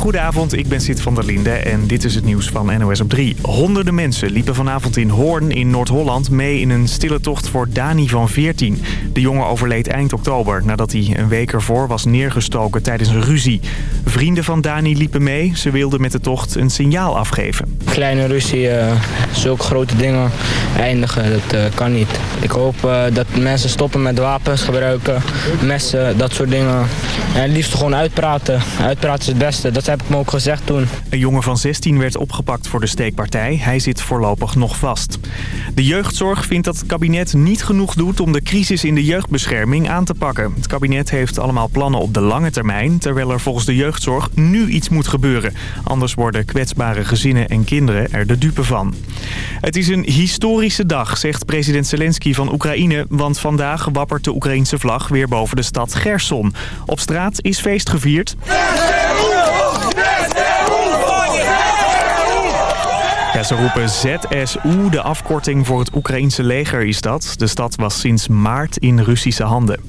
Goedenavond, ik ben Sid van der Linde en dit is het nieuws van NOS op 3. Honderden mensen liepen vanavond in Hoorn in Noord-Holland mee in een stille tocht voor Dani van 14. De jongen overleed eind oktober nadat hij een week ervoor was neergestoken tijdens een ruzie. Vrienden van Dani liepen mee. Ze wilden met de tocht een signaal afgeven. Kleine ruzie, uh, zulke grote dingen eindigen, dat uh, kan niet. Ik hoop uh, dat mensen stoppen met wapens gebruiken, messen, dat soort dingen. En het liefst gewoon uitpraten. Uitpraten is het beste, dat heb ik me ook gezegd toen. Een jongen van 16 werd opgepakt voor de steekpartij. Hij zit voorlopig nog vast. De jeugdzorg vindt dat het kabinet niet genoeg doet om de crisis in de jeugdbescherming aan te pakken. Het kabinet heeft allemaal plannen op de lange termijn, terwijl er volgens de jeugdzorg nu iets moet gebeuren. Anders worden kwetsbare gezinnen en kinderen er de dupe van. Het is een historische dag, zegt president Zelensky van Oekraïne, want vandaag wappert de Oekraïnse vlag weer boven de stad Gerson. Op straat is feest gevierd. Ja, ze roepen ZSU, de afkorting voor het Oekraïense leger is dat. De stad was sinds maart in Russische handen.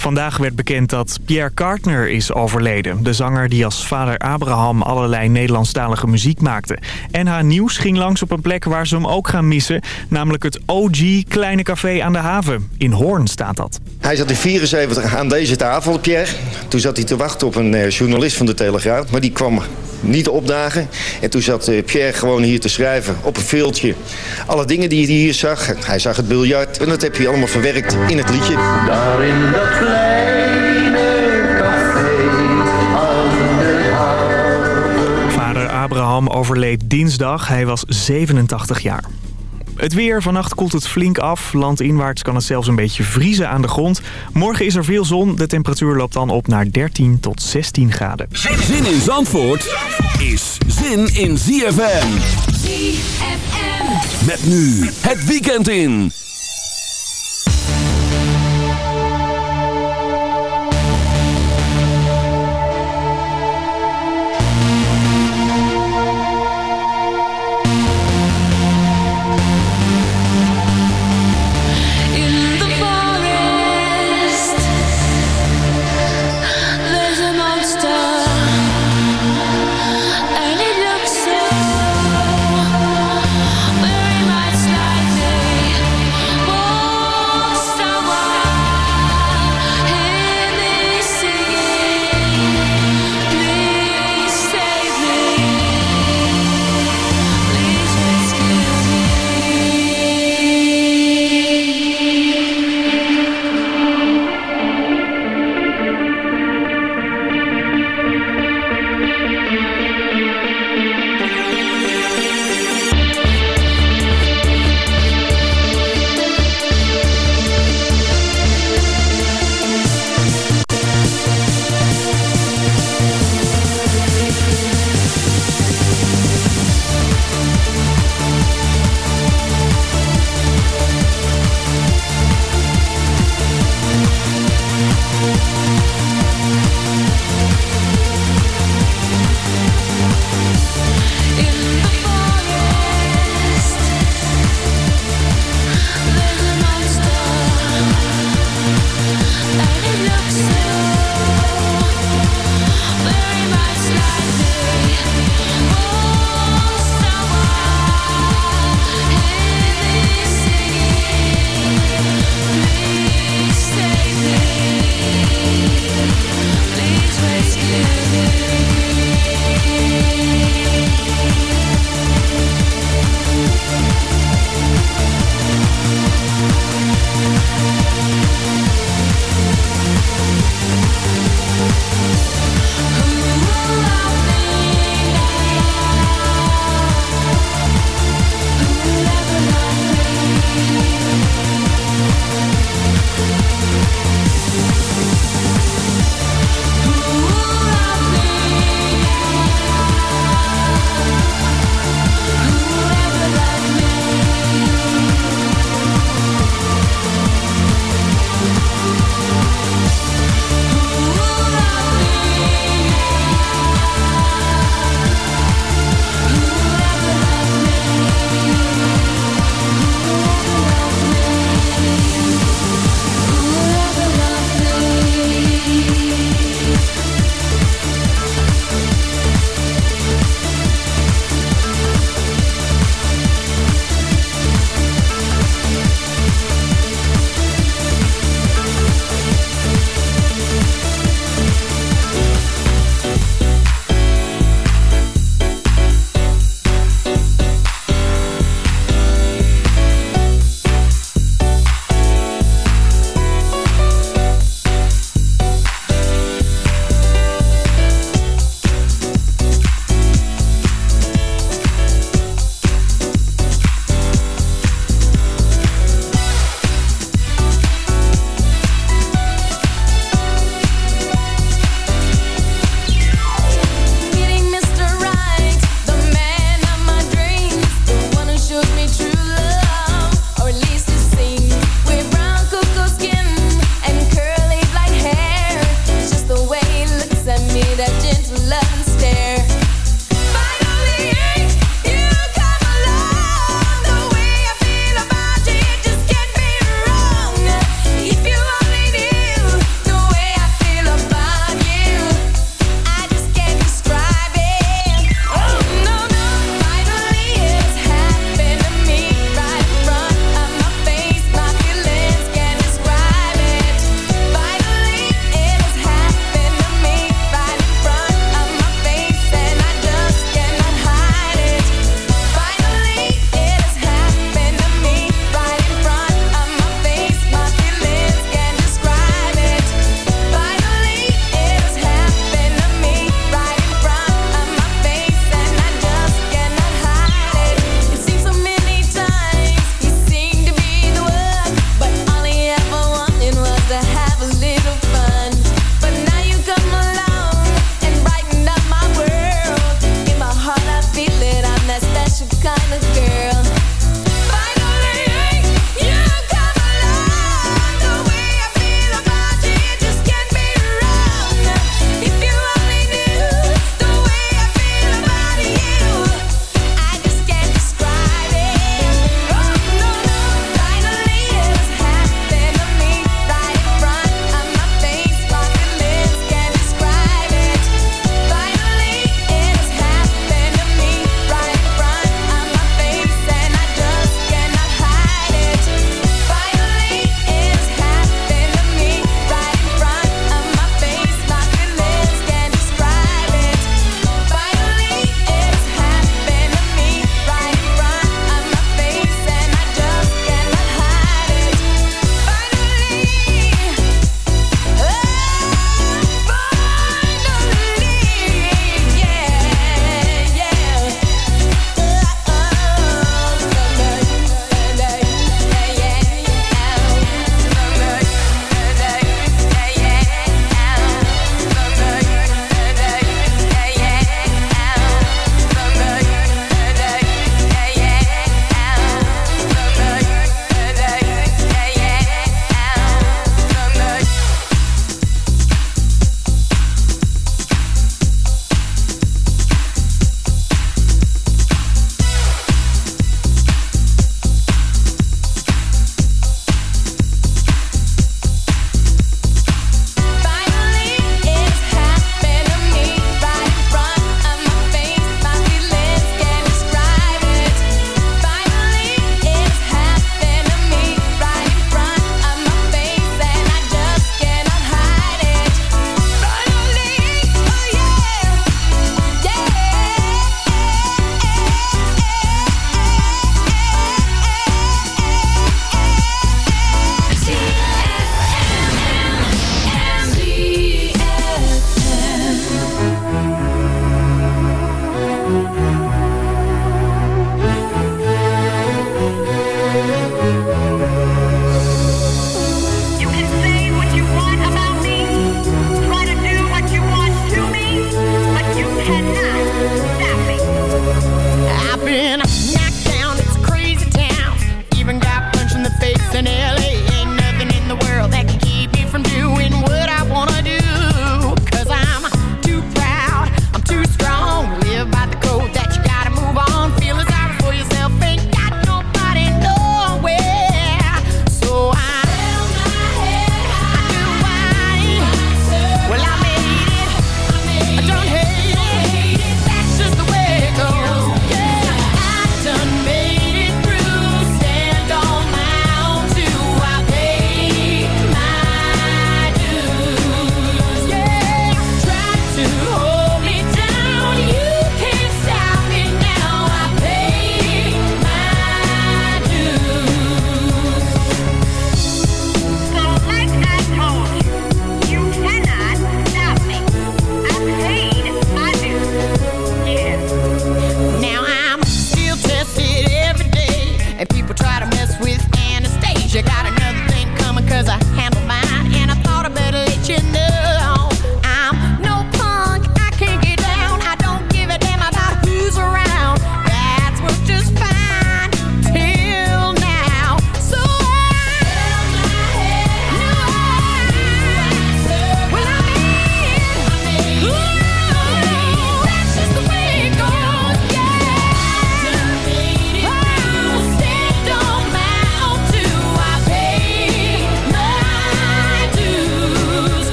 Vandaag werd bekend dat Pierre Kartner is overleden. De zanger die als vader Abraham allerlei Nederlandstalige muziek maakte. NH Nieuws ging langs op een plek waar ze hem ook gaan missen. Namelijk het OG Kleine Café aan de Haven. In Hoorn staat dat. Hij zat in 74 aan deze tafel, Pierre. Toen zat hij te wachten op een eh, journalist van de Telegraaf. Maar die kwam niet opdagen. En toen zat eh, Pierre gewoon hier te schrijven op een veeltje. Alle dingen die hij hier zag. Hij zag het biljart. En dat heb je allemaal verwerkt in het liedje. Daar in dat kleine café aan de haven. Vader Abraham overleed dinsdag. Hij was 87 jaar. Het weer. Vannacht koelt het flink af. Landinwaarts kan het zelfs een beetje vriezen aan de grond. Morgen is er veel zon. De temperatuur loopt dan op naar 13 tot 16 graden. Zin in Zandvoort is zin in ZFM. ZFM. Met nu het weekend in.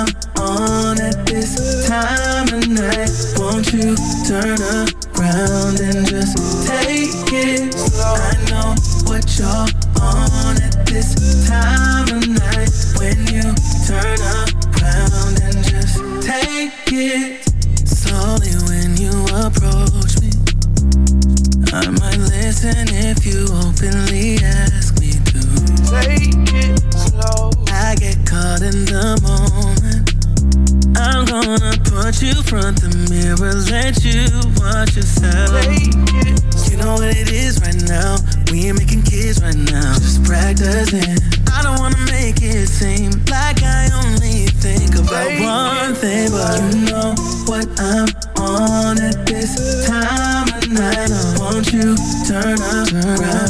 I'm on at this time of night. Won't you turn around and just take it slow? I know what you're on at this time of night. When you turn around and just take it slowly when you approach me. I might listen if you openly ask me to. Take it slow. I get caught in Gonna put you front the mirror, let you watch yourself. You know what it is right now. We ain't making kids right now, just practicing. I don't wanna make it seem like I only think about one thing, but you know what I'm on at this time of night. I want you turn around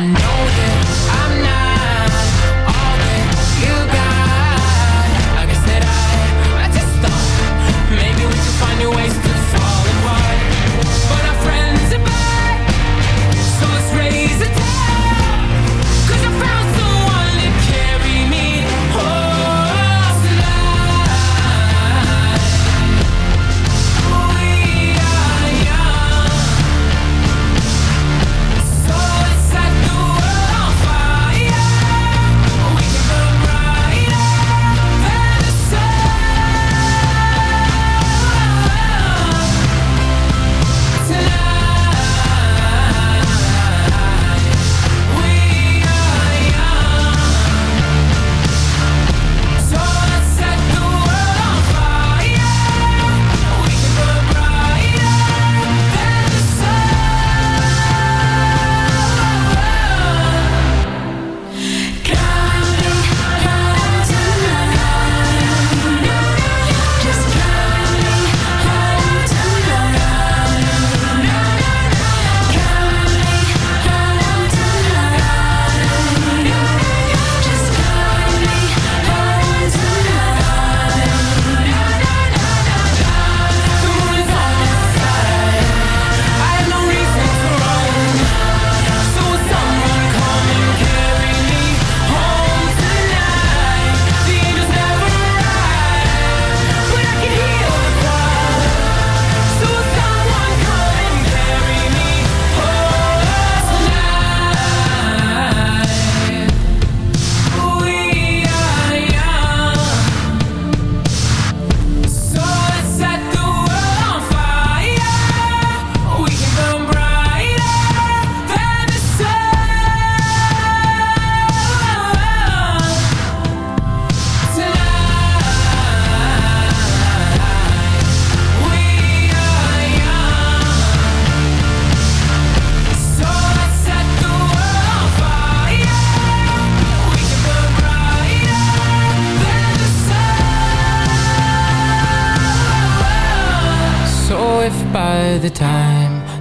I know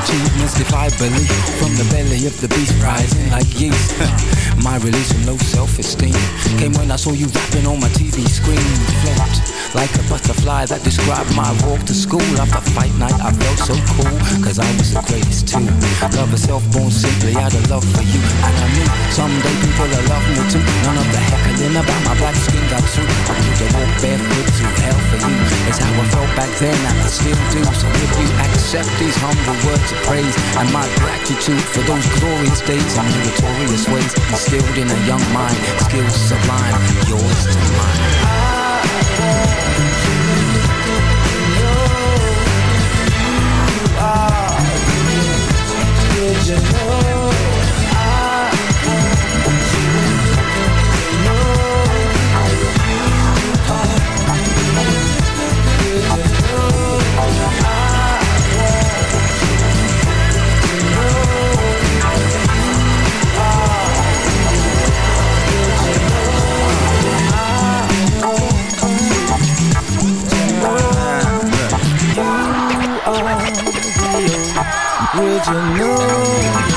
achievements defy belief From the belly of the beast rising like yeast. My release from low self-esteem Came when I saw you rapping on my TV screen. Like a butterfly that described my walk to school. After fight night I felt so cool Cause I was the greatest too. Love herself born simply out of love for you. And I knew someday people will love me too. None of the heckling about my black skin got through. I knew to walk back then and I still do. So if you accept these humble words of praise And my gratitude for those glorious days And meritorious ways Instilled in a young mind Skills sublime Yours to mine you know?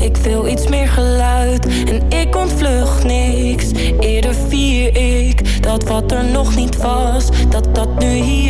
Ik wil iets meer geluid. En ik ontvlucht niks, eerder vier ik dat wat er nog niet was, dat dat nu hier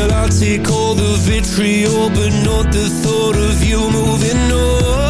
Well, I take all the vitriol But not the thought of you moving on.